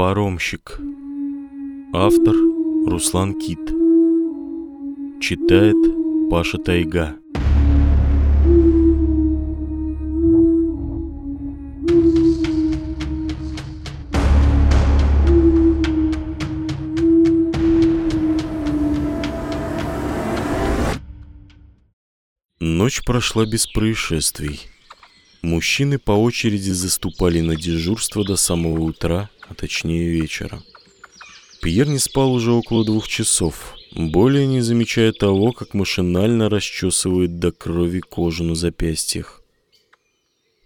Паромщик. Автор Руслан Кит. Читает Паша Тайга. Ночь прошла без происшествий. Мужчины по очереди заступали на дежурство до самого утра, а точнее вечера. Пьер не спал уже около двух часов, более не замечая того, как машинально расчесывает до крови кожу на запястьях.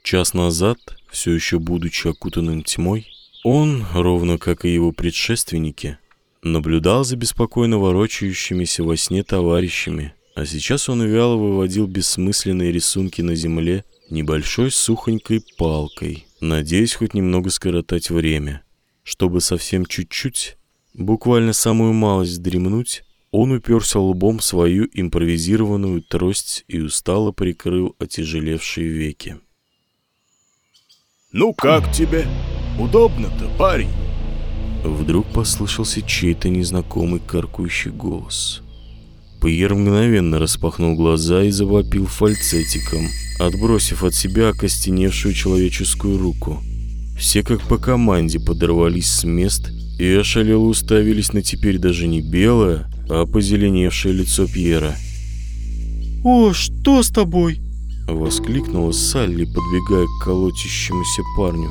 Час назад, все еще будучи окутанным тьмой, он, ровно как и его предшественники, наблюдал за беспокойно ворочающимися во сне товарищами, а сейчас он вяло выводил бессмысленные рисунки на земле небольшой сухонькой палкой, надеясь хоть немного скоротать время. Чтобы совсем чуть-чуть, буквально самую малость дремнуть, он уперся лбом в свою импровизированную трость и устало прикрыл отяжелевшие веки. «Ну как тебе? Удобно-то, парень?» Вдруг послышался чей-то незнакомый каркающий голос. Пьер мгновенно распахнул глаза и завопил фальцетиком, отбросив от себя окостеневшую человеческую руку. Все как по команде подорвались с мест и ошалело уставились на теперь даже не белое, а позеленевшее лицо Пьера. «О, что с тобой?» — воскликнула Салли, подбегая к колотящемуся парню.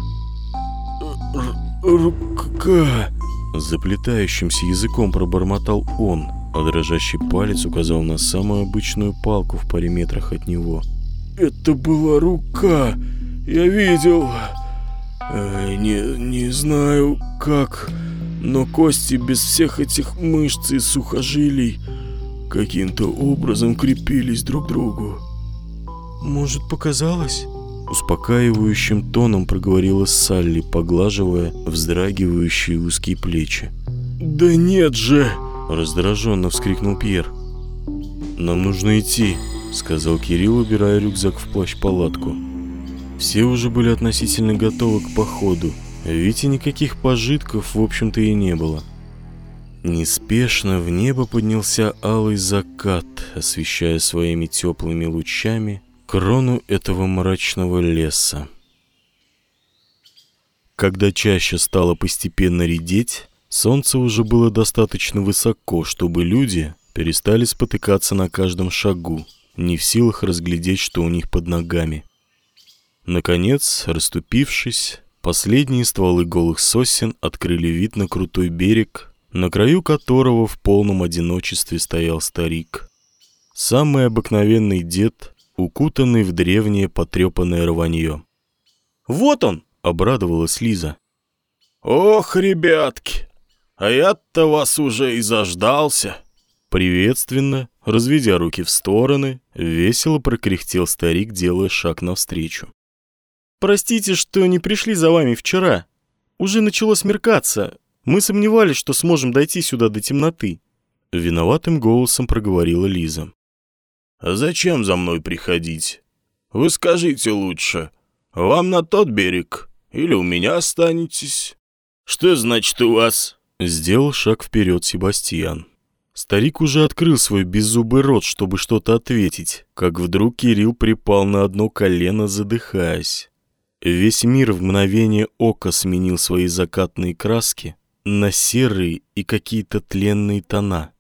«Рука!» — заплетающимся языком пробормотал он — а дрожащий палец указал на самую обычную палку в паре метрах от него. «Это была рука! Я видел! Э, не, не знаю как, но кости без всех этих мышц и сухожилий каким-то образом крепились друг к другу». «Может, показалось?» Успокаивающим тоном проговорила Салли, поглаживая вздрагивающие узкие плечи. «Да нет же!» Раздраженно вскрикнул Пьер. «Нам нужно идти», — сказал Кирилл, убирая рюкзак в плащ-палатку. Все уже были относительно готовы к походу, ведь и никаких пожитков, в общем-то, и не было. Неспешно в небо поднялся алый закат, освещая своими теплыми лучами крону этого мрачного леса. Когда чаще стало постепенно редеть, Солнце уже было достаточно высоко, чтобы люди перестали спотыкаться на каждом шагу, не в силах разглядеть, что у них под ногами. Наконец, расступившись, последние стволы голых сосен открыли вид на крутой берег, на краю которого в полном одиночестве стоял старик. Самый обыкновенный дед, укутанный в древнее потрепанное рванье. «Вот он!» — обрадовалась Лиза. «Ох, ребятки, а я-то вас уже и заждался. Приветственно, разведя руки в стороны, весело прокряхтел старик, делая шаг навстречу. «Простите, что не пришли за вами вчера. Уже начало смеркаться. Мы сомневались, что сможем дойти сюда до темноты». Виноватым голосом проговорила Лиза. «А зачем за мной приходить? Вы скажите лучше, вам на тот берег или у меня останетесь? Что значит у вас?» Сделал шаг вперед Себастьян. Старик уже открыл свой беззубый рот, чтобы что-то ответить, как вдруг Кирилл припал на одно колено, задыхаясь. Весь мир в мгновение ока сменил свои закатные краски на серые и какие-то тленные тона.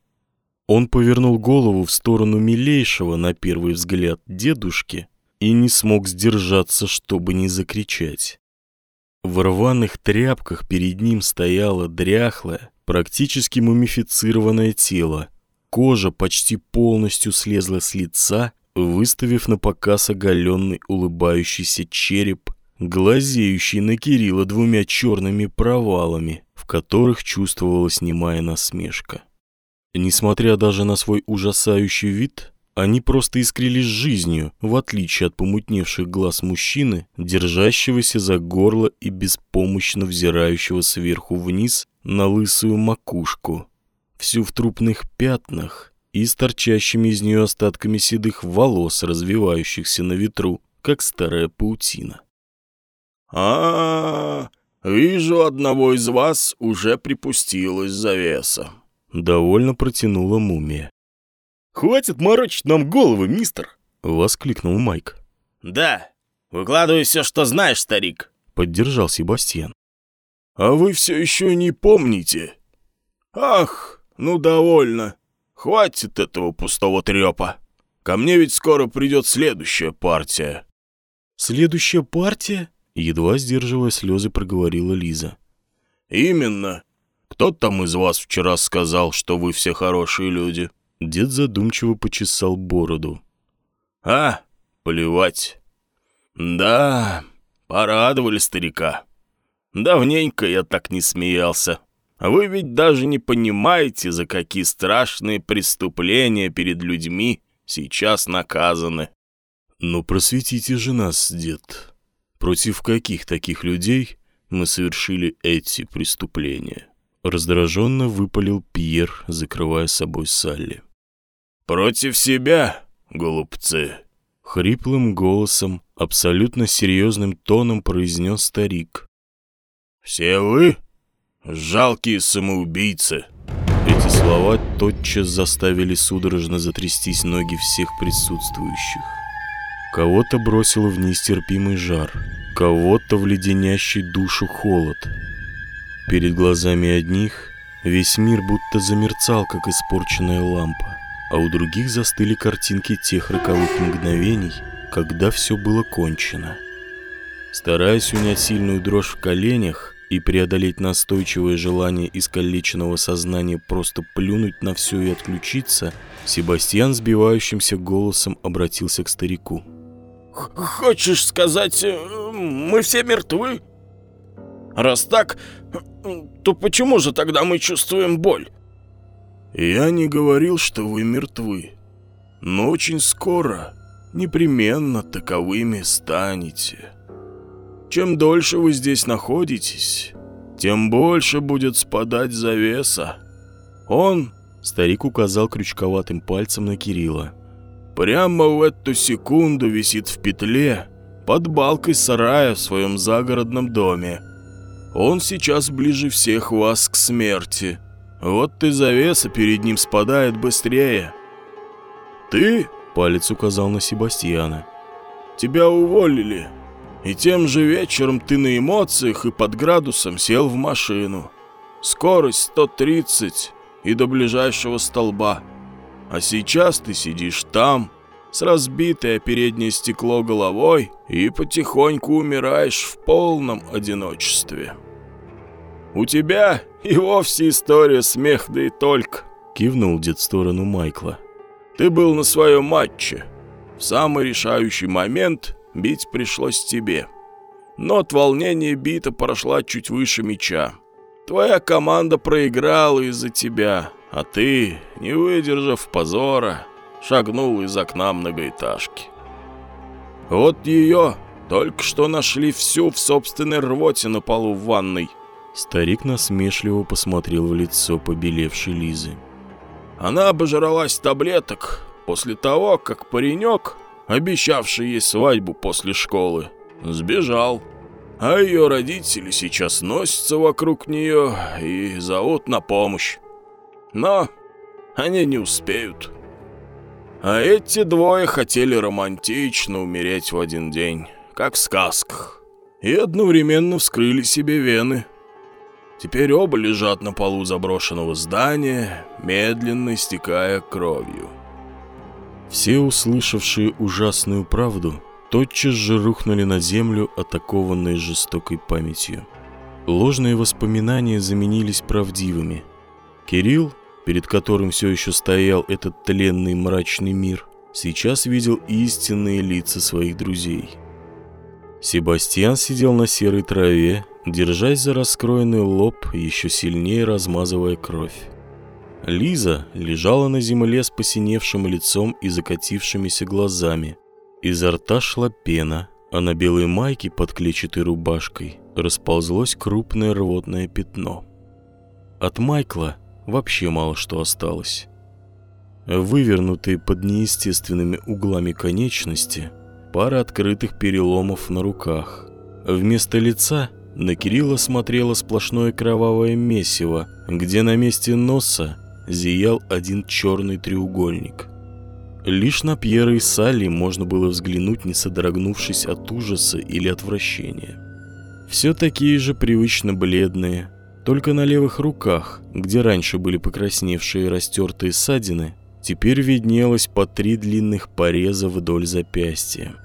Он повернул голову в сторону милейшего, на первый взгляд, дедушки и не смог сдержаться, чтобы не закричать. В рваных тряпках перед ним стояло дряхлое, практически мумифицированное тело. Кожа почти полностью слезла с лица, выставив на показ оголенный улыбающийся череп, глазеющий на Кирилла двумя черными провалами, в которых чувствовалась немая насмешка. Несмотря даже на свой ужасающий вид, они просто искрились жизнью, в отличие от помутневших глаз мужчины, держащегося за горло и беспомощно взирающего сверху вниз на лысую макушку, всю в трупных пятнах и с торчащими из нее остатками седых волос, развивающихся на ветру, как старая паутина. А, -а, -а Вижу, одного из вас уже припустилась завеса. Довольно протянула мумия. «Хватит морочить нам головы, мистер!» — воскликнул Майк. «Да, выкладывай все, что знаешь, старик», — поддержал Себастьян. «А вы все еще не помните? Ах, ну довольно. Хватит этого пустого трепа. Ко мне ведь скоро придет следующая партия». «Следующая партия?» — едва сдерживая слезы, проговорила Лиза. «Именно. Кто там из вас вчера сказал, что вы все хорошие люди?» Дед задумчиво почесал бороду. «А, плевать. Да, порадовали старика. Давненько я так не смеялся. Вы ведь даже не понимаете, за какие страшные преступления перед людьми сейчас наказаны». «Ну, просветите же нас, дед. Против каких таких людей мы совершили эти преступления?» Раздраженно выпалил Пьер, закрывая собой Салли. «Против себя, голубцы!» Хриплым голосом, абсолютно серьезным тоном произнес старик. «Все вы жалкие самоубийцы!» Эти слова тотчас заставили судорожно затрястись ноги всех присутствующих. Кого-то бросило в нестерпимый жар, кого-то в леденящий душу холод. Перед глазами одних весь мир будто замерцал, как испорченная лампа а у других застыли картинки тех роковых мгновений, когда все было кончено. Стараясь унять сильную дрожь в коленях и преодолеть настойчивое желание искалеченного сознания просто плюнуть на все и отключиться, Себастьян сбивающимся голосом обратился к старику. «Хочешь сказать, э, мы все мертвы? Раз так, то почему же тогда мы чувствуем боль?» Я не говорил, что вы мертвы, но очень скоро непременно таковыми станете. Чем дольше вы здесь находитесь, тем больше будет спадать завеса. Он, старик указал крючковатым пальцем на Кирилла, прямо в эту секунду висит в петле под балкой сарая в своем загородном доме. Он сейчас ближе всех вас к смерти. Вот ты завеса перед ним спадает быстрее. Ты, палец указал на Себастьяна, тебя уволили. И тем же вечером ты на эмоциях и под градусом сел в машину. Скорость 130 и до ближайшего столба. А сейчас ты сидишь там, с разбитое переднее стекло головой и потихоньку умираешь в полном одиночестве. У тебя и вовсе история смех, да и только», — кивнул дед в сторону Майкла. «Ты был на своем матче. В самый решающий момент бить пришлось тебе. Но от волнения бита прошла чуть выше мяча. Твоя команда проиграла из-за тебя, а ты, не выдержав позора, шагнул из окна многоэтажки. Вот ее только что нашли всю в собственной рвоте на полу в ванной — Старик насмешливо посмотрел в лицо побелевшей Лизы. Она обожралась таблеток после того, как паренек, обещавший ей свадьбу после школы, сбежал. А ее родители сейчас носятся вокруг нее и зовут на помощь. Но они не успеют. А эти двое хотели романтично умереть в один день, как в сказках. И одновременно вскрыли себе вены. Теперь оба лежат на полу заброшенного здания, медленно истекая кровью. Все услышавшие ужасную правду тотчас же рухнули на землю, атакованные жестокой памятью. Ложные воспоминания заменились правдивыми. Кирилл, перед которым все еще стоял этот тленный мрачный мир, сейчас видел истинные лица своих друзей. Себастьян сидел на серой траве, держась за раскроенный лоб, еще сильнее размазывая кровь. Лиза лежала на земле с посиневшим лицом и закатившимися глазами. Изо рта шла пена, а на белой майке под клетчатой рубашкой расползлось крупное рвотное пятно. От Майкла вообще мало что осталось. Вывернутые под неестественными углами конечности, пара открытых переломов на руках. Вместо лица на Кирилла смотрело сплошное кровавое месиво, где на месте носа зиял один черный треугольник. Лишь на Пьера и Салли можно было взглянуть, не содрогнувшись от ужаса или отвращения. Все такие же привычно бледные, только на левых руках, где раньше были покрасневшие растертые ссадины, теперь виднелось по три длинных пореза вдоль запястья.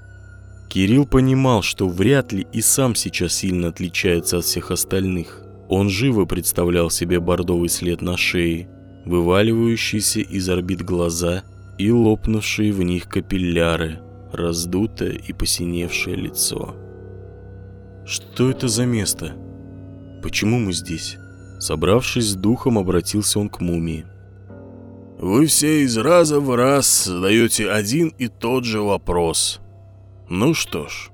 Кирилл понимал, что вряд ли и сам сейчас сильно отличается от всех остальных. Он живо представлял себе бордовый след на шее, вываливающиеся из орбит глаза и лопнувшие в них капилляры, раздутое и посиневшее лицо. «Что это за место? Почему мы здесь?» Собравшись с духом, обратился он к мумии. «Вы все из раза в раз задаете один и тот же вопрос. Ну что ж,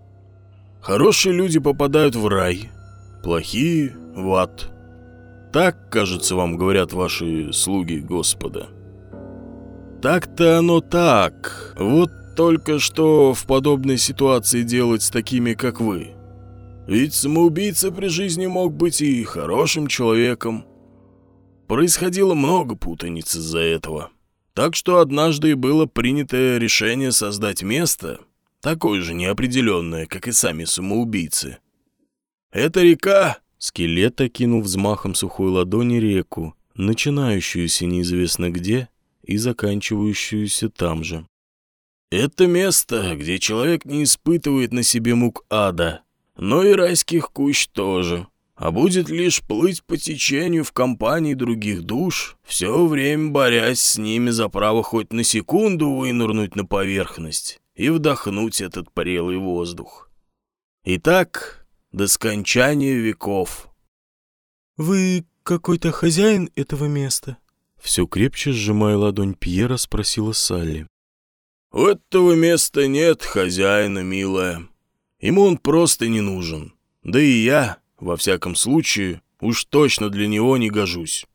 хорошие люди попадают в рай, плохие — в ад. Так, кажется, вам говорят ваши слуги Господа». Так-то оно так. Вот только что в подобной ситуации делать с такими, как вы. Ведь самоубийца при жизни мог быть и хорошим человеком. Происходило много путаниц из-за этого. Так что однажды и было принято решение создать место, такое же неопределенное, как и сами самоубийцы. Эта река... Скелет окинул взмахом сухой ладони реку, начинающуюся неизвестно где и заканчивающуюся там же. Это место, где человек не испытывает на себе мук ада, но и райских кущ тоже, а будет лишь плыть по течению в компании других душ, все время борясь с ними за право хоть на секунду вынырнуть на поверхность и вдохнуть этот прелый воздух. Итак, до скончания веков. «Вы какой-то хозяин этого места?» Все крепче сжимая ладонь Пьера, спросила Салли. «У этого места нет хозяина, милая. Ему он просто не нужен. Да и я, во всяком случае, уж точно для него не гожусь.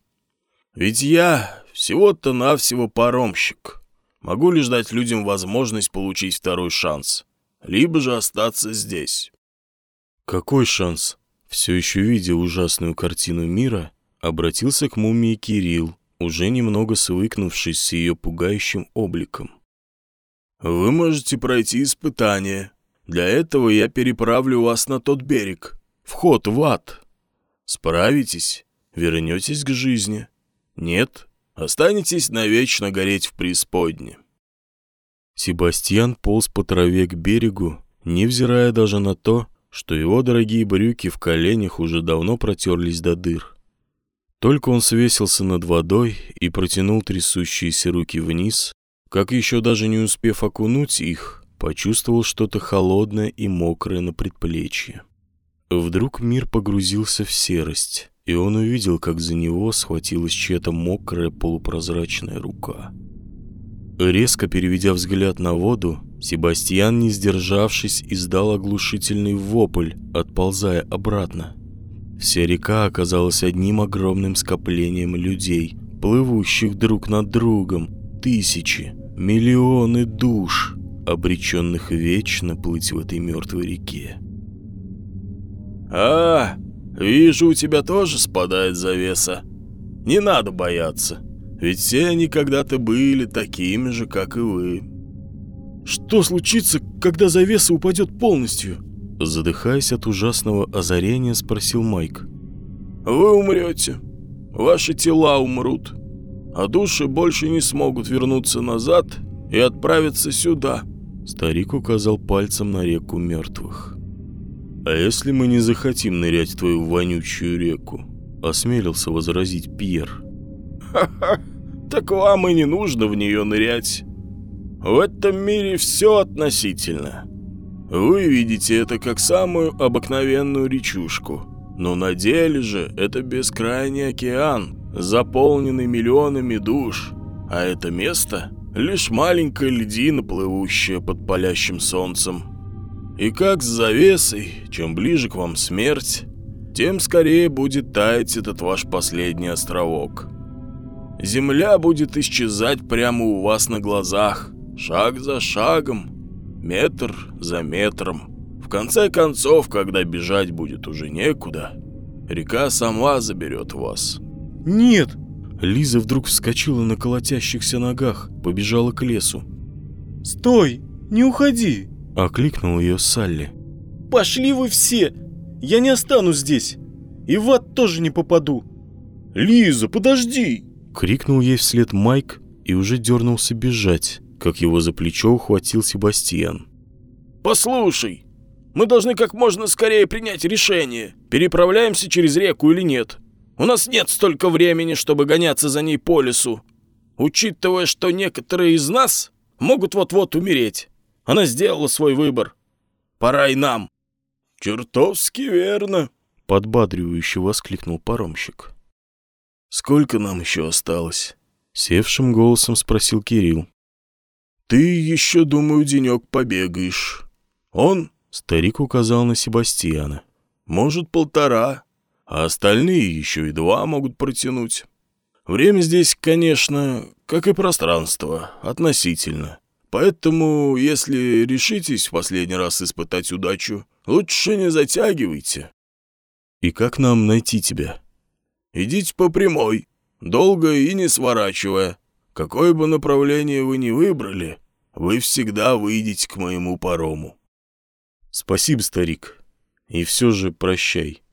Ведь я всего-то навсего паромщик. Могу лишь дать людям возможность получить второй шанс, либо же остаться здесь». «Какой шанс?» Все еще видя ужасную картину мира, обратился к мумии Кирилл, уже немного свыкнувшись с ее пугающим обликом. «Вы можете пройти испытание. Для этого я переправлю вас на тот берег. Вход в ад. Справитесь, вернетесь к жизни. Нет, останетесь навечно гореть в преисподне». Себастьян полз по траве к берегу, невзирая даже на то, что его дорогие брюки в коленях уже давно протерлись до дыр. Только он свесился над водой и протянул трясущиеся руки вниз, как еще даже не успев окунуть их, почувствовал что-то холодное и мокрое на предплечье. Вдруг мир погрузился в серость, и он увидел, как за него схватилась чья-то мокрая полупрозрачная рука. Резко переведя взгляд на воду, Себастьян, не сдержавшись, издал оглушительный вопль, отползая обратно. Вся река оказалась одним огромным скоплением людей, плывущих друг над другом, тысячи, миллионы душ, обреченных вечно плыть в этой мертвой реке. «А, вижу, у тебя тоже спадает завеса. Не надо бояться, ведь все они когда-то были такими же, как и вы». «Что случится, когда завеса упадет полностью?» Задыхаясь от ужасного озарения, спросил Майк. «Вы умрете. Ваши тела умрут. А души больше не смогут вернуться назад и отправиться сюда». Старик указал пальцем на реку мертвых. «А если мы не захотим нырять в твою вонючую реку?» Осмелился возразить Пьер. «Ха-ха, так вам и не нужно в нее нырять. В этом мире все относительно. Вы видите это как самую обыкновенную речушку. Но на деле же это бескрайний океан, заполненный миллионами душ. А это место — лишь маленькая льдина, плывущая под палящим солнцем. И как с завесой, чем ближе к вам смерть, тем скорее будет таять этот ваш последний островок. Земля будет исчезать прямо у вас на глазах, шаг за шагом, метр за метром, в конце концов, когда бежать будет уже некуда, река сама заберет вас». «Нет!» Лиза вдруг вскочила на колотящихся ногах, побежала к лесу. «Стой! Не уходи!» — окликнул ее Салли. «Пошли вы все! Я не останусь здесь! И в ад тоже не попаду!» «Лиза, подожди!» — крикнул ей вслед Майк и уже дернулся бежать, как его за плечо ухватил Себастьян. «Послушай, мы должны как можно скорее принять решение, переправляемся через реку или нет. У нас нет столько времени, чтобы гоняться за ней по лесу. Учитывая, что некоторые из нас могут вот-вот умереть. Она сделала свой выбор. Пора и нам». «Чертовски верно», — подбадривающе воскликнул паромщик. «Сколько нам еще осталось?» — севшим голосом спросил Кирилл. «Ты еще, думаю, денек побегаешь. Он, — старик указал на Себастьяна, — может, полтора, а остальные еще и два могут протянуть. Время здесь, конечно, как и пространство, относительно. Поэтому, если решитесь в последний раз испытать удачу, лучше не затягивайте. И как нам найти тебя? Идите по прямой, долго и не сворачивая. Какое бы направление вы ни выбрали, вы всегда выйдете к моему парому. Спасибо, старик. И все же прощай.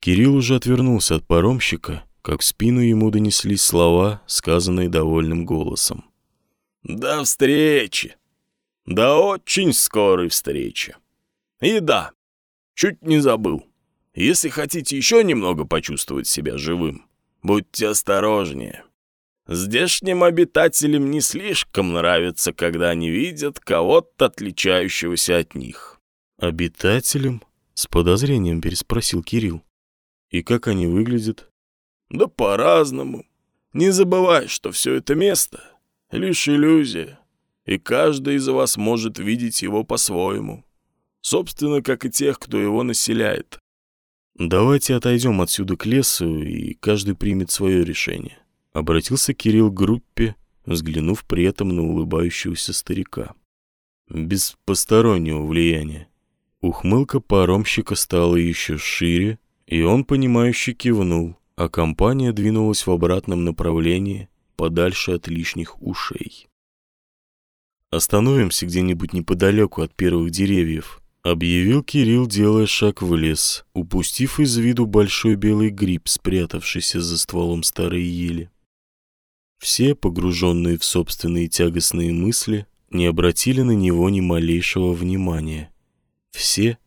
Кирилл уже отвернулся от паромщика, как в спину ему донеслись слова, сказанные довольным голосом. «До встречи! До очень скорой встречи! И да, чуть не забыл. Если хотите еще немного почувствовать себя живым, будьте осторожнее. Здешним обитателям не слишком нравится, когда они видят кого-то отличающегося от них». «Обитателям?» — с подозрением переспросил Кирилл. И как они выглядят? Да по-разному. Не забывай, что все это место — лишь иллюзия, и каждый из вас может видеть его по-своему. Собственно, как и тех, кто его населяет. Давайте отойдем отсюда к лесу, и каждый примет свое решение. Обратился Кирилл к группе, взглянув при этом на улыбающегося старика. Без постороннего влияния. Ухмылка паромщика стала еще шире, и он, понимающе кивнул, а компания двинулась в обратном направлении, подальше от лишних ушей. «Остановимся где-нибудь неподалеку от первых деревьев», — объявил Кирилл, делая шаг в лес, упустив из виду большой белый гриб, спрятавшийся за стволом старой ели. Все, погруженные в собственные тягостные мысли, не обратили на него ни малейшего внимания. Все,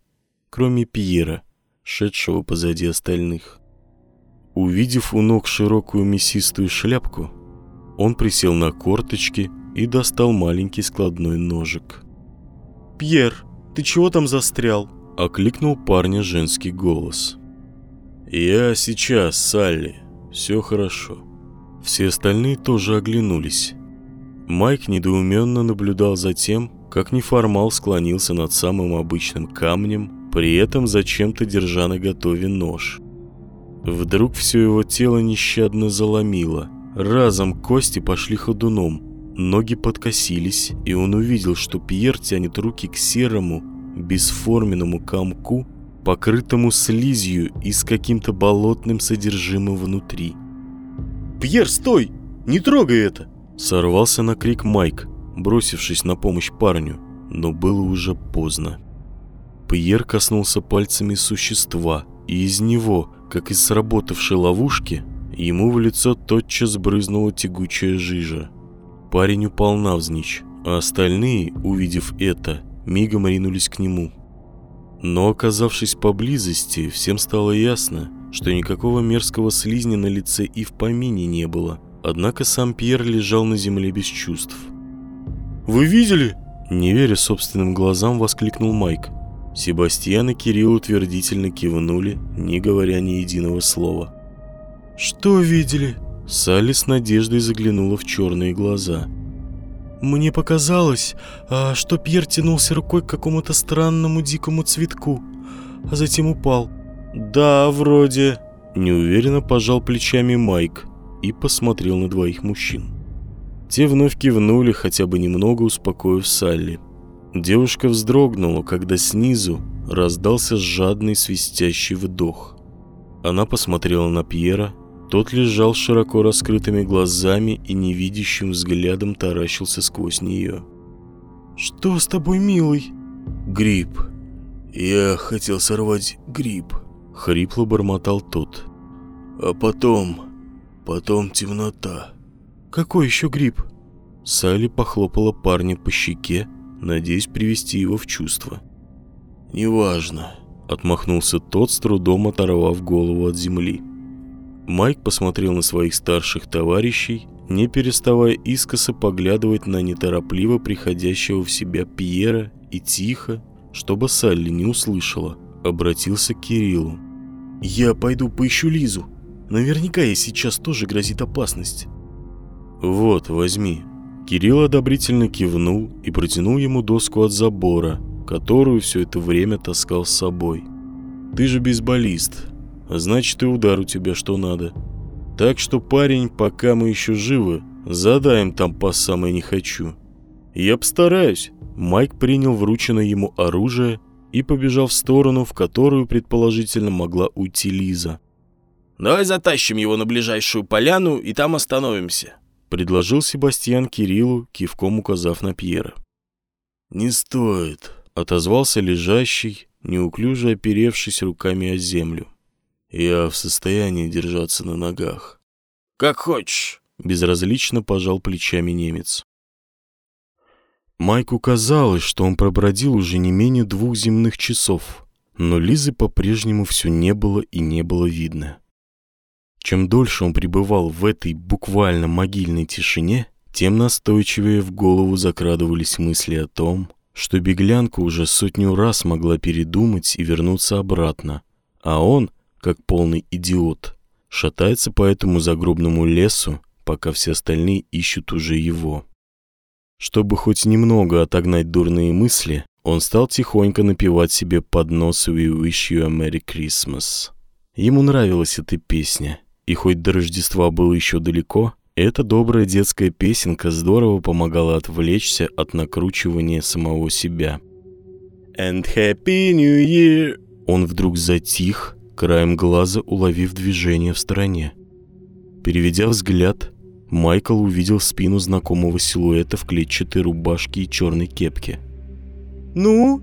кроме Пьера, шедшего позади остальных. Увидев у ног широкую мясистую шляпку, он присел на корточки и достал маленький складной ножик. «Пьер, ты чего там застрял?» — окликнул парня женский голос. «Я сейчас, Салли. Все хорошо». Все остальные тоже оглянулись. Майк недоуменно наблюдал за тем, как неформал склонился над самым обычным камнем при этом зачем-то держа на готове нож. Вдруг все его тело нещадно заломило. Разом кости пошли ходуном, ноги подкосились, и он увидел, что Пьер тянет руки к серому, бесформенному комку, покрытому слизью и с каким-то болотным содержимым внутри. «Пьер, стой! Не трогай это!» Сорвался на крик Майк, бросившись на помощь парню, но было уже поздно. Пьер коснулся пальцами существа, и из него, как из сработавшей ловушки, ему в лицо тотчас брызнула тягучая жижа. Парень упал навзничь, а остальные, увидев это, мигом ринулись к нему. Но оказавшись поблизости, всем стало ясно, что никакого мерзкого слизня на лице и в помине не было. Однако сам Пьер лежал на земле без чувств. «Вы видели?» Не веря собственным глазам, воскликнул Майк. Себастьян и Кирилл утвердительно кивнули, не говоря ни единого слова. «Что видели?» Салли с надеждой заглянула в черные глаза. «Мне показалось, а, что Пьер тянулся рукой к какому-то странному дикому цветку, а затем упал». «Да, вроде...» Неуверенно пожал плечами Майк и посмотрел на двоих мужчин. Те вновь кивнули, хотя бы немного успокоив Салли. Девушка вздрогнула, когда снизу раздался жадный свистящий вдох. Она посмотрела на Пьера, тот лежал широко раскрытыми глазами и невидящим взглядом таращился сквозь нее. «Что с тобой, милый?» «Гриб. Я хотел сорвать гриб», — хрипло бормотал тот. «А потом... потом темнота». «Какой еще гриб?» Салли похлопала парня по щеке, надеясь привести его в чувство. «Неважно», — отмахнулся тот, с трудом оторвав голову от земли. Майк посмотрел на своих старших товарищей, не переставая искоса поглядывать на неторопливо приходящего в себя Пьера и тихо, чтобы Салли не услышала, обратился к Кириллу. «Я пойду поищу Лизу. Наверняка ей сейчас тоже грозит опасность». «Вот, возьми», Кирилл одобрительно кивнул и протянул ему доску от забора, которую все это время таскал с собой. «Ты же бейсболист, а значит и удар у тебя что надо. Так что, парень, пока мы еще живы, задаем там по самое не хочу». «Я постараюсь». Майк принял врученное ему оружие и побежал в сторону, в которую, предположительно, могла уйти Лиза. «Давай затащим его на ближайшую поляну и там остановимся», предложил Себастьян Кириллу, кивком указав на Пьера. «Не стоит», — отозвался лежащий, неуклюже оперевшись руками о землю. «Я в состоянии держаться на ногах». «Как хочешь», — безразлично пожал плечами немец. Майку казалось, что он пробродил уже не менее двух земных часов, но Лизы по-прежнему все не было и не было видно. Чем дольше он пребывал в этой буквально могильной тишине, тем настойчивее в голову закрадывались мысли о том, что беглянка уже сотню раз могла передумать и вернуться обратно, а он, как полный идиот, шатается по этому загробному лесу, пока все остальные ищут уже его. Чтобы хоть немного отогнать дурные мысли, он стал тихонько напевать себе под нос «We wish you a Merry Christmas». Ему нравилась эта песня, и хоть до Рождества было еще далеко, эта добрая детская песенка здорово помогала отвлечься от накручивания самого себя. «And Happy New Year!» Он вдруг затих, краем глаза уловив движение в стороне. Переведя взгляд, Майкл увидел спину знакомого силуэта в клетчатой рубашке и черной кепке. «Ну,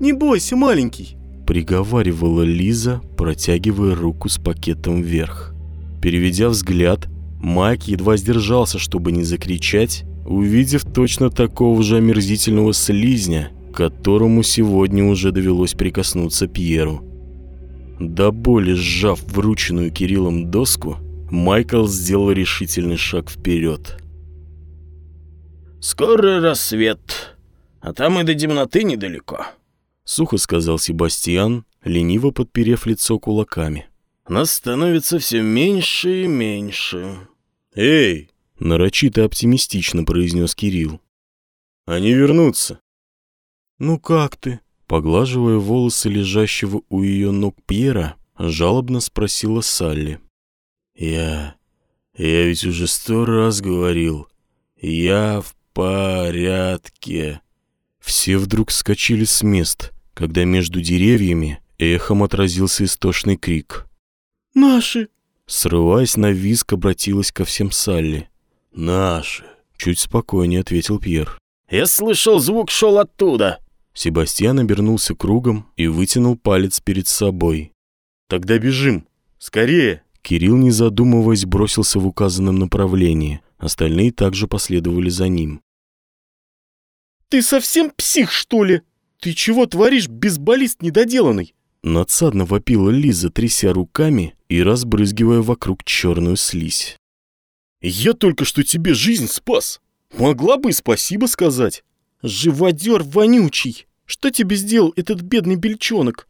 не бойся, маленький!» Приговаривала Лиза, протягивая руку с пакетом вверх. Переведя взгляд, Майк едва сдержался, чтобы не закричать, увидев точно такого же омерзительного слизня, которому сегодня уже довелось прикоснуться Пьеру. До боли сжав врученную Кириллом доску, Майкл сделал решительный шаг вперед. «Скоро рассвет, а там и до темноты недалеко», — сухо сказал Себастьян, лениво подперев лицо кулаками. Нас становится все меньше и меньше. «Эй!» — нарочито оптимистично произнес Кирилл. «Они вернутся». «Ну как ты?» Поглаживая волосы лежащего у ее ног Пьера, жалобно спросила Салли. «Я... я ведь уже сто раз говорил. Я в порядке». Все вдруг скочили с мест, когда между деревьями эхом отразился истошный крик. «Наши!» Срываясь на визг, обратилась ко всем Салли. «Наши!» Чуть спокойнее ответил Пьер. «Я слышал, звук шел оттуда!» Себастьян обернулся кругом и вытянул палец перед собой. «Тогда бежим! Скорее!» Кирилл, не задумываясь, бросился в указанном направлении. Остальные также последовали за ним. «Ты совсем псих, что ли? Ты чего творишь, безболист недоделанный?» Надсадно вопила Лиза, тряся руками и разбрызгивая вокруг черную слизь. «Я только что тебе жизнь спас. Могла бы и спасибо сказать. Живодер вонючий. Что тебе сделал этот бедный бельчонок?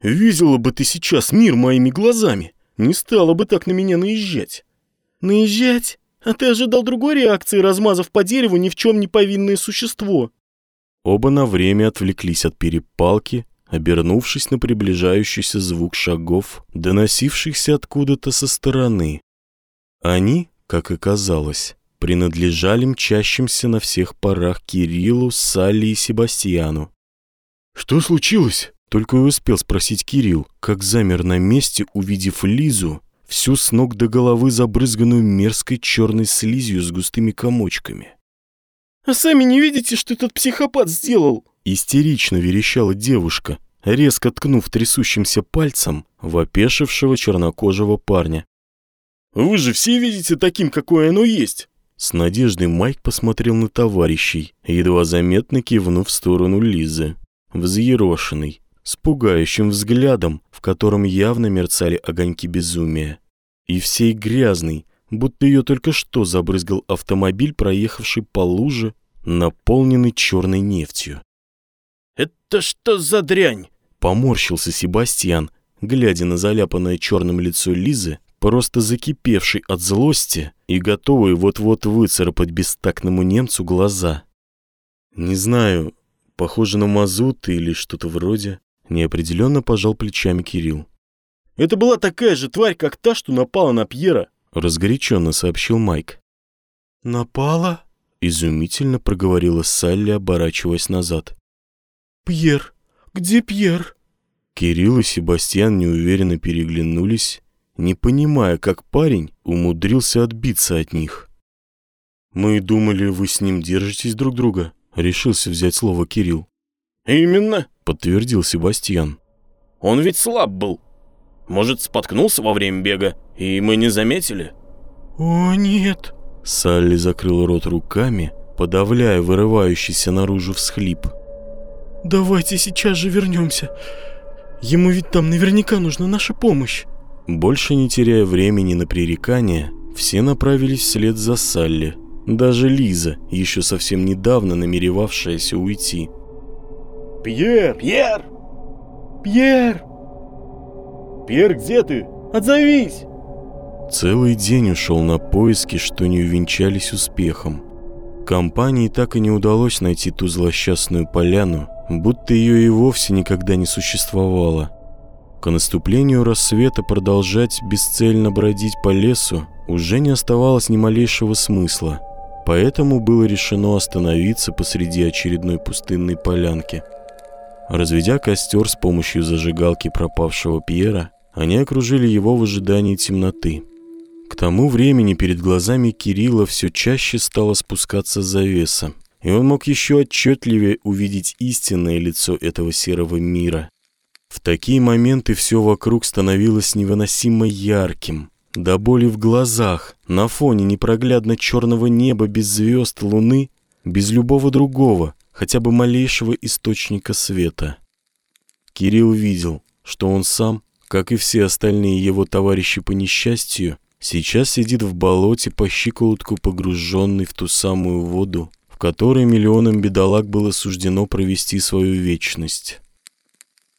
Видела бы ты сейчас мир моими глазами. Не стала бы так на меня наезжать». «Наезжать? А ты ожидал другой реакции, размазав по дереву ни в чем не повинное существо?» Оба на время отвлеклись от перепалки обернувшись на приближающийся звук шагов, доносившихся откуда-то со стороны. Они, как оказалось, принадлежали мчащимся на всех парах Кириллу, Салли и Себастьяну. «Что случилось?» Только и успел спросить Кирилл, как замер на месте, увидев Лизу, всю с ног до головы забрызганную мерзкой черной слизью с густыми комочками. «А сами не видите, что этот психопат сделал?» Истерично верещала девушка, резко ткнув трясущимся пальцем в опешившего чернокожего парня. «Вы же все видите таким, какое оно есть!» С надеждой Майк посмотрел на товарищей, едва заметно кивнув в сторону Лизы. Взъерошенный, с пугающим взглядом, в котором явно мерцали огоньки безумия. И всей грязный, будто ее только что забрызгал автомобиль, проехавший по луже, наполненный черной нефтью. «Это что за дрянь?» Поморщился Себастьян, глядя на заляпанное черным лицо Лизы, просто закипевший от злости и готовый вот-вот выцарапать бестактному немцу глаза. «Не знаю, похоже на мазут или что-то вроде», неопределенно пожал плечами Кирилл. «Это была такая же тварь, как та, что напала на Пьера», разгоряченно сообщил Майк. «Напала?» изумительно проговорила Салли, оборачиваясь назад. «Пьер! Где Пьер?» Кирилл и Себастьян неуверенно переглянулись, не понимая, как парень умудрился отбиться от них. «Мы думали, вы с ним держитесь друг друга», — решился взять слово Кирилл. «Именно», — подтвердил Себастьян. «Он ведь слаб был. Может, споткнулся во время бега, и мы не заметили?» «О, нет», Салли закрыл рот руками, подавляя вырывающийся наружу всхлип. «Давайте сейчас же вернемся. Ему ведь там наверняка нужна наша помощь». Больше не теряя времени на пререкания, все направились вслед за Салли. Даже Лиза, еще совсем недавно намеревавшаяся уйти. «Пьер! Пьер! Пьер! Пьер, где ты? Отзовись!» Целый день ушел на поиски, что не увенчались успехом. Компании так и не удалось найти ту злосчастную поляну, будто ее и вовсе никогда не существовало. К наступлению рассвета продолжать бесцельно бродить по лесу уже не оставалось ни малейшего смысла, поэтому было решено остановиться посреди очередной пустынной полянки. Разведя костер с помощью зажигалки пропавшего Пьера, они окружили его в ожидании темноты. К тому времени перед глазами Кирилла все чаще стала спускаться завеса, и он мог еще отчетливее увидеть истинное лицо этого серого мира. В такие моменты все вокруг становилось невыносимо ярким, до боли в глазах, на фоне непроглядно черного неба без звезд, луны, без любого другого, хотя бы малейшего источника света. Кирилл видел, что он сам, как и все остальные его товарищи по несчастью, сейчас сидит в болоте по щиколотку погруженный в ту самую воду, в которой миллионам бедолаг было суждено провести свою вечность.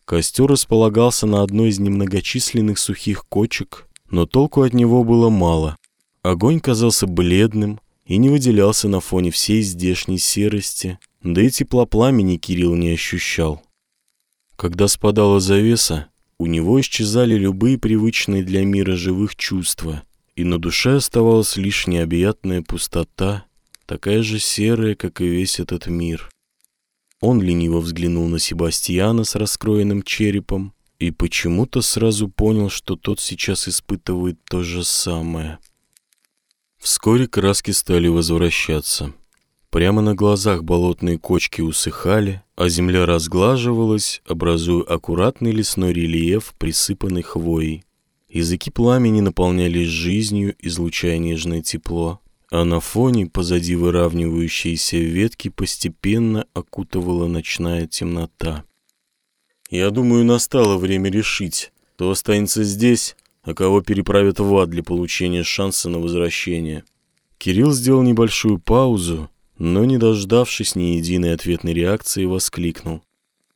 Костер располагался на одной из немногочисленных сухих кочек, но толку от него было мало. Огонь казался бледным и не выделялся на фоне всей здешней серости, да и тепла пламени Кирилл не ощущал. Когда спадала завеса, у него исчезали любые привычные для мира живых чувства, и на душе оставалась лишь необъятная пустота, такая же серая, как и весь этот мир. Он лениво взглянул на Себастьяна с раскроенным черепом и почему-то сразу понял, что тот сейчас испытывает то же самое. Вскоре краски стали возвращаться. Прямо на глазах болотные кочки усыхали, а земля разглаживалась, образуя аккуратный лесной рельеф, присыпанный хвоей. Языки пламени наполнялись жизнью, излучая нежное тепло, а на фоне позади выравнивающейся ветки постепенно окутывала ночная темнота. «Я думаю, настало время решить, кто останется здесь, а кого переправят в ад для получения шанса на возвращение». Кирилл сделал небольшую паузу, но, не дождавшись ни единой ответной реакции, воскликнул.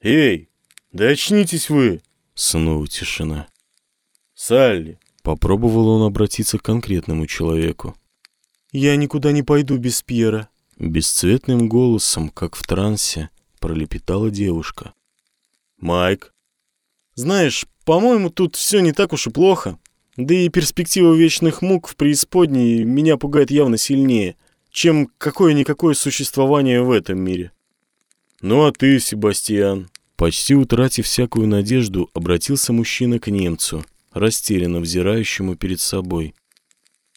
«Эй, да очнитесь вы!» Снова тишина. «Салли!» Попробовал он обратиться к конкретному человеку. «Я никуда не пойду без Пьера», — бесцветным голосом, как в трансе, пролепетала девушка. «Майк?» «Знаешь, по-моему, тут все не так уж и плохо. Да и перспектива вечных мук в преисподней меня пугает явно сильнее. чем какое-никакое существование в этом мире. Ну а ты, Себастьян? Почти утратив всякую надежду, обратился мужчина к немцу, растерянно взирающему перед собой.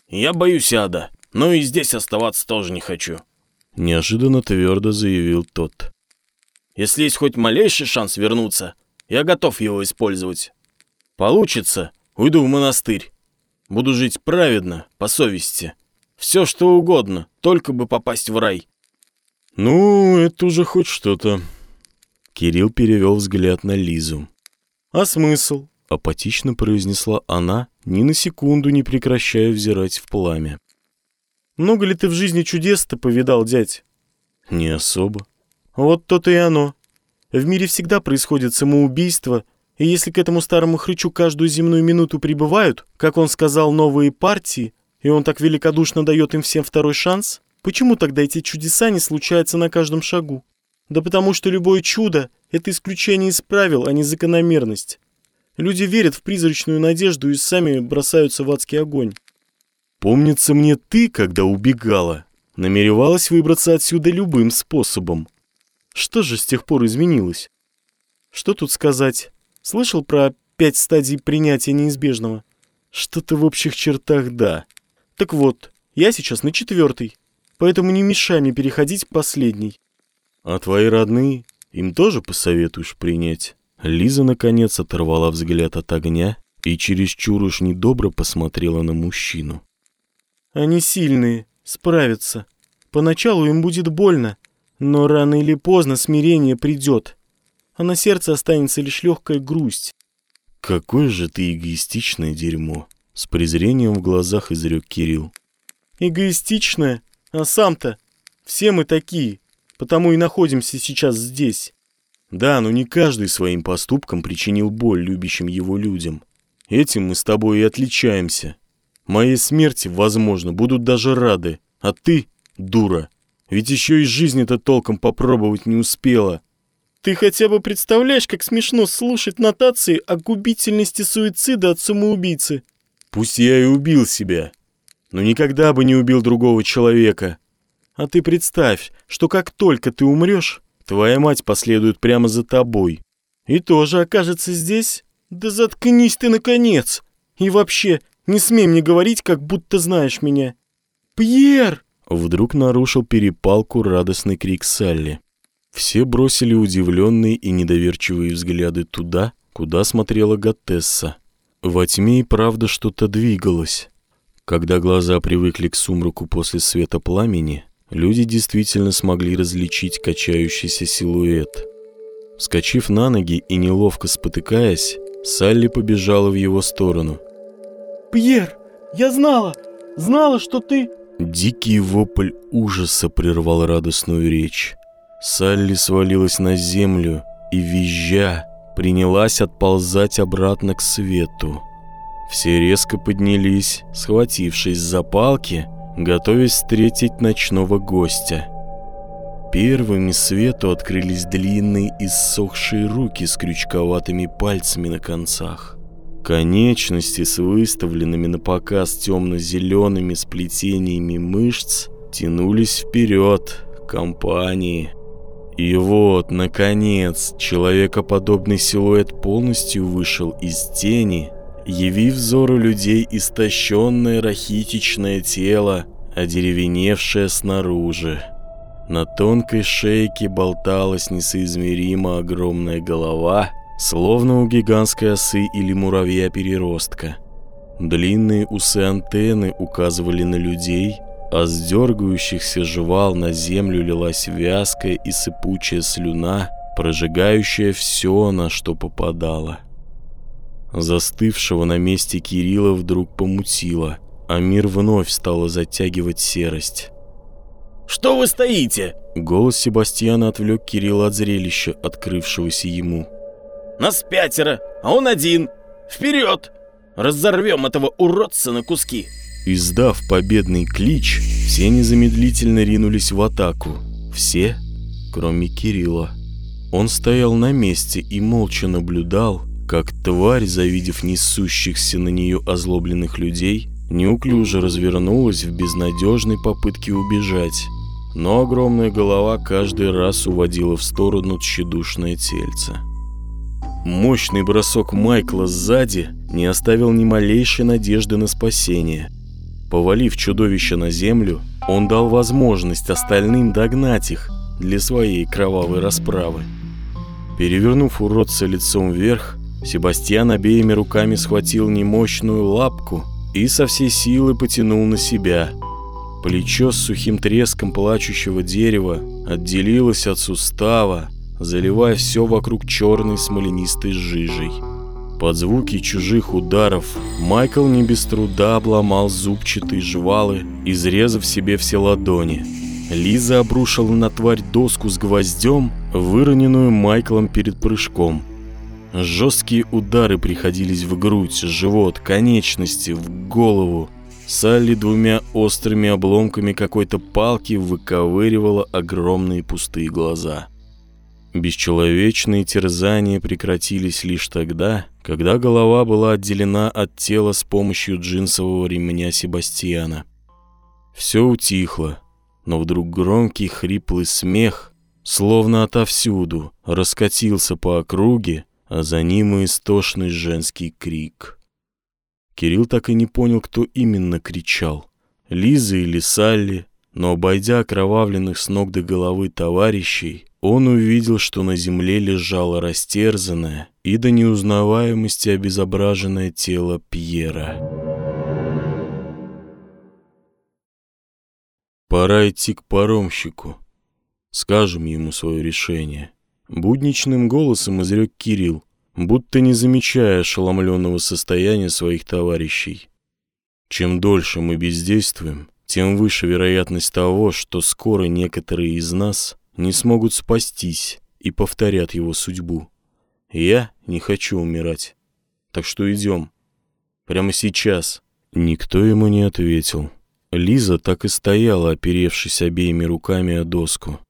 «Я боюсь ада, но и здесь оставаться тоже не хочу», — неожиданно твердо заявил тот. «Если есть хоть малейший шанс вернуться, я готов его использовать. Получится, уйду в монастырь. Буду жить праведно, по совести. Все что угодно, только бы попасть в рай». «Ну, это уже хоть что-то», Кирилл перевел взгляд на Лизу. «А смысл?» — апатично произнесла она, ни на секунду не прекращая взирать в пламя. «Много ли ты в жизни чудес-то повидал, дядь?» «Не особо». «Вот то-то и оно. В мире всегда происходит самоубийство, и если к этому старому хрычу каждую земную минуту прибывают, как он сказал, новые партии, и он так великодушно дает им всем второй шанс, почему тогда эти чудеса не случаются на каждом шагу?» Да потому что любое чудо — это исключение из правил, а не закономерность. Люди верят в призрачную надежду и сами бросаются в адский огонь. Помнится мне ты, когда убегала, намеревалась выбраться отсюда любым способом. Что же с тех пор изменилось? Что тут сказать? Слышал про пять стадий принятия неизбежного? Что-то в общих чертах да. Так вот, я сейчас на четвертой, поэтому не мешай мне переходить к последней. А твои родные, им тоже посоветуешь принять? Лиза, наконец, оторвала взгляд от огня и чересчур уж недобро посмотрела на мужчину. Они сильные, справятся. Поначалу им будет больно, но рано или поздно смирение придет, а на сердце останется лишь легкая грусть. «Какое же ты эгоистичное дерьмо!» — с презрением в глазах изрек Кирилл. «Эгоистичное? А сам-то? Все мы такие потому и находимся сейчас здесь. Да, но не каждый своим поступком причинил боль любящим его людям. Этим мы с тобой и отличаемся. Моей смерти, возможно, будут даже рады, а ты — дура. Ведь еще и жизни-то толком попробовать не успела. Ты хотя бы представляешь, как смешно слушать нотации о губительности суицида от самоубийцы? Пусть я и убил себя, но никогда бы не убил другого человека. А ты представь, что как только ты умрешь, твоя мать последует прямо за тобой. И тоже окажется здесь? Да заткнись ты, наконец! И вообще, не смей мне говорить, как будто знаешь меня. Пьер! Вдруг нарушил перепалку радостный крик Салли. Все бросили удивленные и недоверчивые взгляды туда, куда смотрела Гатесса. Во тьме и правда что-то двигалось. Когда глаза привыкли к сумраку после света пламени, люди действительно смогли различить качающийся силуэт. Вскочив на ноги и неловко спотыкаясь, Салли побежала в его сторону. «Пьер, я знала! Знала, что ты...» Дикий вопль ужаса прервал радостную речь. Салли свалилась на землю и, визжа, принялась отползать обратно к свету. Все резко поднялись, схватившись за палки — готовясь встретить ночного гостя. Первыми свету открылись длинные иссохшие руки с крючковатыми пальцами на концах. Конечности с выставленными на показ темно-зелеными сплетениями мышц тянулись вперед к компании. И вот, наконец, человекоподобный силуэт полностью вышел из тени – явив взору людей истощенное рахитичное тело, одеревеневшее снаружи. На тонкой шейке болталась несоизмеримо огромная голова, словно у гигантской осы или муравья-переростка. Длинные усы-антенны указывали на людей, а с дергающихся жевал на землю лилась вязкая и сыпучая слюна, прожигающая все, на что попадало. Застывшего на месте Кирилла вдруг помутило, а мир вновь стало затягивать серость. «Что вы стоите?» Голос Себастьяна отвлек Кирилла от зрелища, открывшегося ему. «Нас пятеро, а он один! Вперед! Разорвем этого уродца на куски!» Издав победный клич, все незамедлительно ринулись в атаку. Все, кроме Кирилла. Он стоял на месте и молча наблюдал, как тварь, завидев несущихся на нее озлобленных людей, неуклюже развернулась в безнадежной попытке убежать, но огромная голова каждый раз уводила в сторону тщедушное тельце. Мощный бросок Майкла сзади не оставил ни малейшей надежды на спасение. Повалив чудовище на землю, он дал возможность остальным догнать их для своей кровавой расправы. Перевернув уродца лицом вверх, Себастьян обеими руками схватил немощную лапку и со всей силы потянул на себя. Плечо с сухим треском плачущего дерева отделилось от сустава, заливая все вокруг черной смоленистой жижей. Под звуки чужих ударов Майкл не без труда обломал зубчатые жвалы, изрезав себе все ладони. Лиза обрушила на тварь доску с гвоздем, выроненную Майклом перед прыжком – Жесткие удары приходились в грудь, живот, конечности, в голову. Салли двумя острыми обломками какой-то палки выковыривала огромные пустые глаза. Бесчеловечные терзания прекратились лишь тогда, когда голова была отделена от тела с помощью джинсового ремня Себастьяна. Все утихло, но вдруг громкий хриплый смех, словно отовсюду, раскатился по округе, а за ним и истошный женский крик. Кирилл так и не понял, кто именно кричал. Лиза или Салли, но обойдя окровавленных с ног до головы товарищей, он увидел, что на земле лежало растерзанное и до неузнаваемости обезображенное тело Пьера. Пора идти к паромщику. Скажем ему свое решение. Будничным голосом изрек Кирилл, будто не замечая ошеломленного состояния своих товарищей. Чем дольше мы бездействуем, тем выше вероятность того, что скоро некоторые из нас не смогут спастись и повторят его судьбу. Я не хочу умирать. Так что идем. Прямо сейчас. Никто ему не ответил. Лиза так и стояла, оперевшись обеими руками о доску.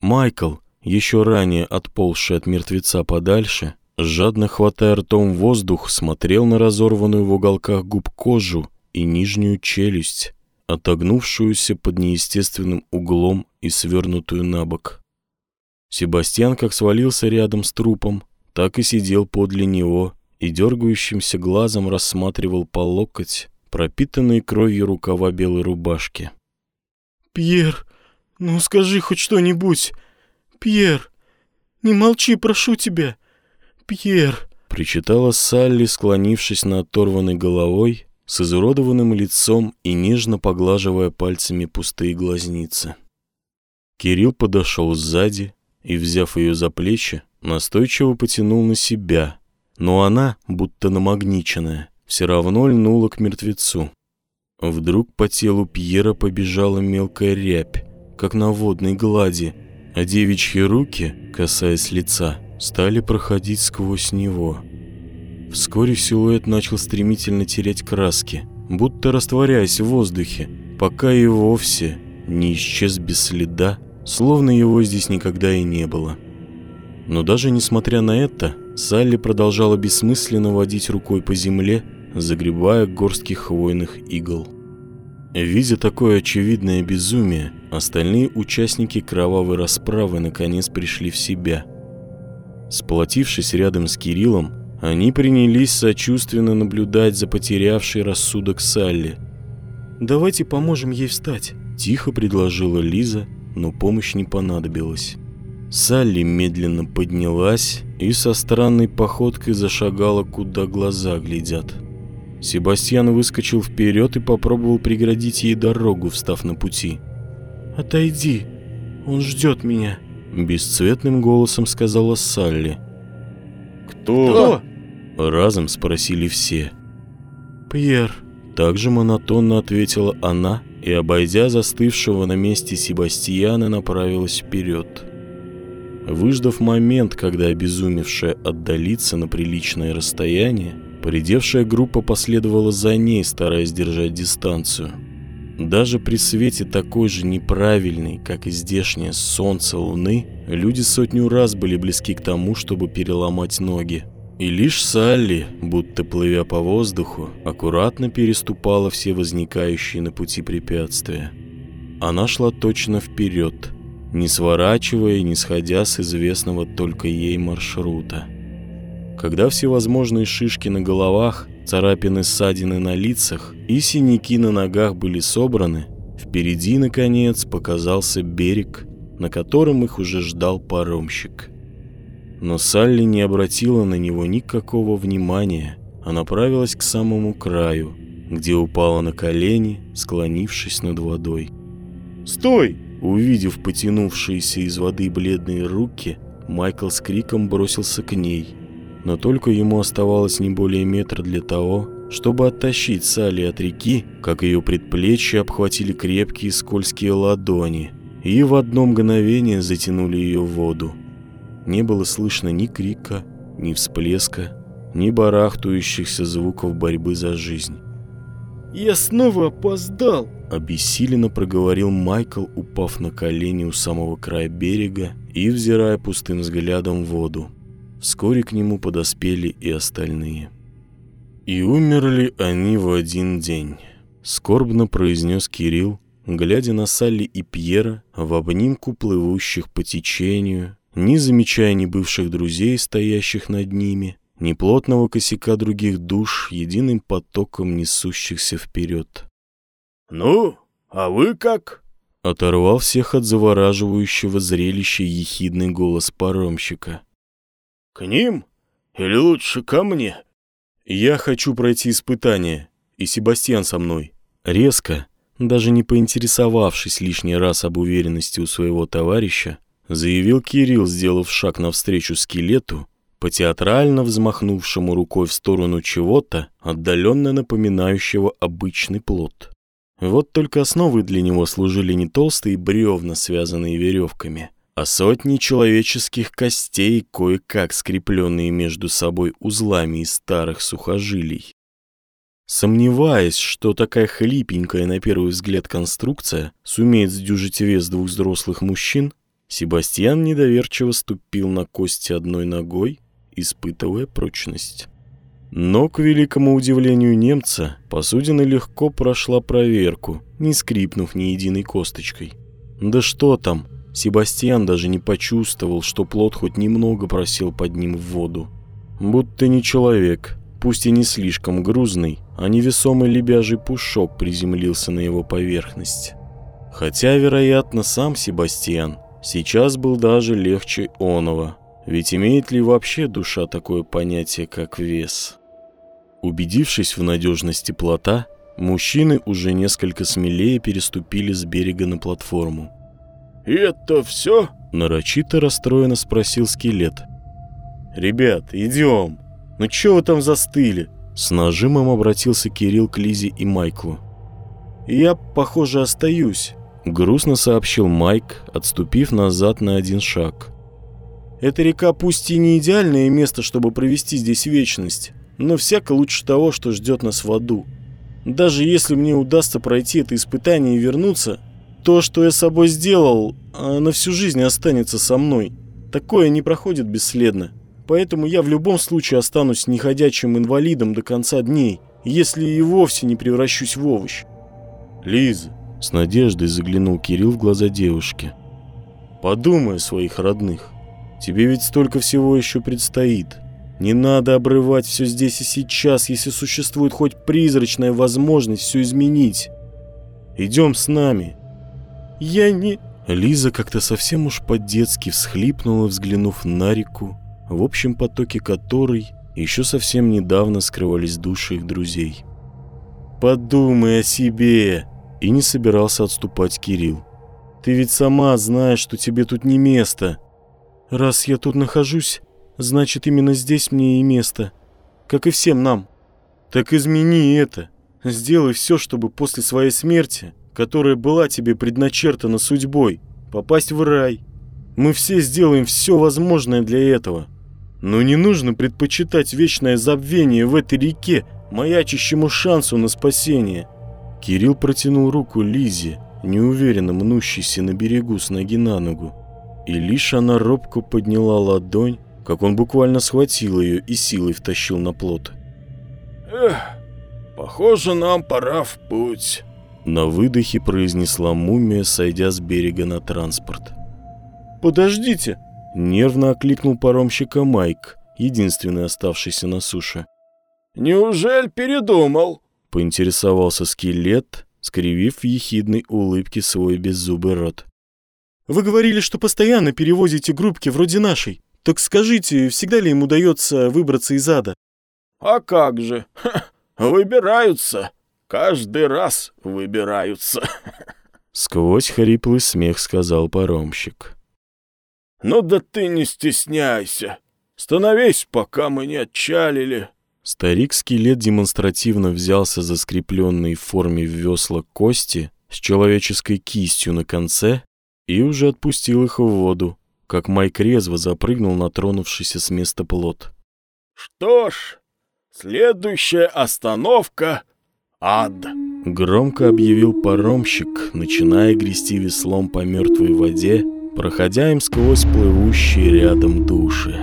Майкл, еще ранее отползший от мертвеца подальше, жадно хватая ртом воздух, смотрел на разорванную в уголках губ кожу и нижнюю челюсть, отогнувшуюся под неестественным углом и свернутую на бок. Себастьян как свалился рядом с трупом, так и сидел подле него и дергающимся глазом рассматривал по локоть пропитанные кровью рукава белой рубашки. «Пьер, ну скажи хоть что-нибудь!» «Пьер, не молчи, прошу тебя! Пьер!» Причитала Салли, склонившись над оторванной головой, с изуродованным лицом и нежно поглаживая пальцами пустые глазницы. Кирилл подошел сзади и, взяв ее за плечи, настойчиво потянул на себя, но она, будто намагниченная, все равно льнула к мертвецу. Вдруг по телу Пьера побежала мелкая рябь, как на водной глади, а девичьи руки, касаясь лица, стали проходить сквозь него. Вскоре силуэт начал стремительно терять краски, будто растворяясь в воздухе, пока и вовсе не исчез без следа, словно его здесь никогда и не было. Но даже несмотря на это, Салли продолжала бессмысленно водить рукой по земле, загребая горстки хвойных игл. Видя такое очевидное безумие, остальные участники кровавой расправы наконец пришли в себя. Сплотившись рядом с Кириллом, они принялись сочувственно наблюдать за потерявшей рассудок Салли. «Давайте поможем ей встать», – тихо предложила Лиза, но помощь не понадобилась. Салли медленно поднялась и со странной походкой зашагала, куда глаза глядят. Себастьян выскочил вперед и попробовал преградить ей дорогу, встав на пути. «Отойди, он ждет меня», — бесцветным голосом сказала Салли. «Кто?» Кто? Разом спросили все. «Пьер», — также монотонно ответила она и, обойдя застывшего на месте Себастьяна, направилась вперед. Выждав момент, когда обезумевшая отдалится на приличное расстояние, Поредевшая группа последовала за ней, стараясь держать дистанцию. Даже при свете такой же неправильной, как и здешнее солнце луны, люди сотню раз были близки к тому, чтобы переломать ноги. И лишь Салли, будто плывя по воздуху, аккуратно переступала все возникающие на пути препятствия. Она шла точно вперед, не сворачивая и не сходя с известного только ей маршрута. Когда всевозможные шишки на головах, царапины ссадины на лицах и синяки на ногах были собраны, впереди, наконец, показался берег, на котором их уже ждал паромщик. Но Салли не обратила на него никакого внимания, а направилась к самому краю, где упала на колени, склонившись над водой. «Стой!» Увидев потянувшиеся из воды бледные руки, Майкл с криком бросился к ней. Но только ему оставалось не более метра для того, чтобы оттащить Салли от реки, как ее предплечья обхватили крепкие скользкие ладони и в одно мгновение затянули ее в воду. Не было слышно ни крика, ни всплеска, ни барахтующихся звуков борьбы за жизнь. «Я снова опоздал!» Обессиленно проговорил Майкл, упав на колени у самого края берега и взирая пустым взглядом в воду. Вскоре к нему подоспели и остальные. И умерли они в один день. Скорбно произнес Кирилл, глядя на Салли и Пьера в обнимку плывущих по течению, не замечая ни бывших друзей, стоящих над ними, ни плотного косяка других душ, единым потоком несущихся вперед. «Ну, а вы как?» Оторвал всех от завораживающего зрелища ехидный голос паромщика. «К ним? Или лучше ко мне?» «Я хочу пройти испытание, и Себастьян со мной». Резко, даже не поинтересовавшись лишний раз об уверенности у своего товарища, заявил Кирилл, сделав шаг навстречу скелету, по театрально взмахнувшему рукой в сторону чего-то, отдаленно напоминающего обычный плод. Вот только основой для него служили не толстые бревна, связанные веревками, а сотни человеческих костей, кое-как скрепленные между собой узлами из старых сухожилий. Сомневаясь, что такая хлипенькая на первый взгляд конструкция сумеет сдюжить вес двух взрослых мужчин, Себастьян недоверчиво ступил на кости одной ногой, испытывая прочность. Но, к великому удивлению немца, посудина легко прошла проверку, не скрипнув ни единой косточкой. Да что там, Себастьян даже не почувствовал, что плод хоть немного просел под ним в воду. Будто не человек, пусть и не слишком грузный, а невесомый лебяжий пушок приземлился на его поверхность. Хотя, вероятно, сам Себастьян сейчас был даже легче оного, ведь имеет ли вообще душа такое понятие, как вес? Убедившись в надежности плота, мужчины уже несколько смелее переступили с берега на платформу. «Это все?» – нарочито расстроенно спросил скелет. «Ребят, идем! Ну чё вы там застыли?» С нажимом обратился Кирилл к Лизе и Майклу. «Я, похоже, остаюсь», – грустно сообщил Майк, отступив назад на один шаг. «Эта река пусть и не идеальное место, чтобы провести здесь вечность, но всяко лучше того, что ждет нас в аду. Даже если мне удастся пройти это испытание и вернуться, то, что я собой сделал, на всю жизнь останется со мной. Такое не проходит бесследно. Поэтому я в любом случае останусь неходячим инвалидом до конца дней, если и вовсе не превращусь в овощ. Лиза, с надеждой заглянул Кирилл в глаза девушки. Подумай о своих родных. Тебе ведь столько всего еще предстоит. Не надо обрывать все здесь и сейчас, если существует хоть призрачная возможность все изменить. Идем с нами. Я не... Лиза как-то совсем уж по-детски всхлипнула, взглянув на реку, в общем потоке которой еще совсем недавно скрывались души их друзей. «Подумай о себе!» И не собирался отступать Кирилл. «Ты ведь сама знаешь, что тебе тут не место. Раз я тут нахожусь, Значит, именно здесь мне и место. Как и всем нам. Так измени это. Сделай все, чтобы после своей смерти, которая была тебе предначертана судьбой, попасть в рай. Мы все сделаем все возможное для этого. Но не нужно предпочитать вечное забвение в этой реке, маячащему шансу на спасение. Кирилл протянул руку Лизе, неуверенно мнущейся на берегу с ноги на ногу. И лишь она робко подняла ладонь, как он буквально схватил ее и силой втащил на плот. Эх, похоже, нам пора в путь. На выдохе произнесла мумия, сойдя с берега на транспорт. «Подождите!» Нервно окликнул паромщика Майк, единственный оставшийся на суше. «Неужели передумал?» Поинтересовался скелет, скривив в ехидной улыбке свой беззубый рот. «Вы говорили, что постоянно перевозите группки вроде нашей. Так скажите, всегда ли им удается выбраться из ада?» «А как же? Ха, выбираются. Каждый раз выбираются». Сквозь хриплый смех сказал паромщик. «Ну да ты не стесняйся. Становись, пока мы не отчалили». Старик-скелет демонстративно взялся за скрепленные в форме весла кости с человеческой кистью на конце и уже отпустил их в воду, как Майк резво запрыгнул на тронувшийся с места плот. «Что ж, следующая остановка — ад!» Громко объявил паромщик, начиная грести веслом по мертвой воде, проходя им сквозь плывущие рядом души.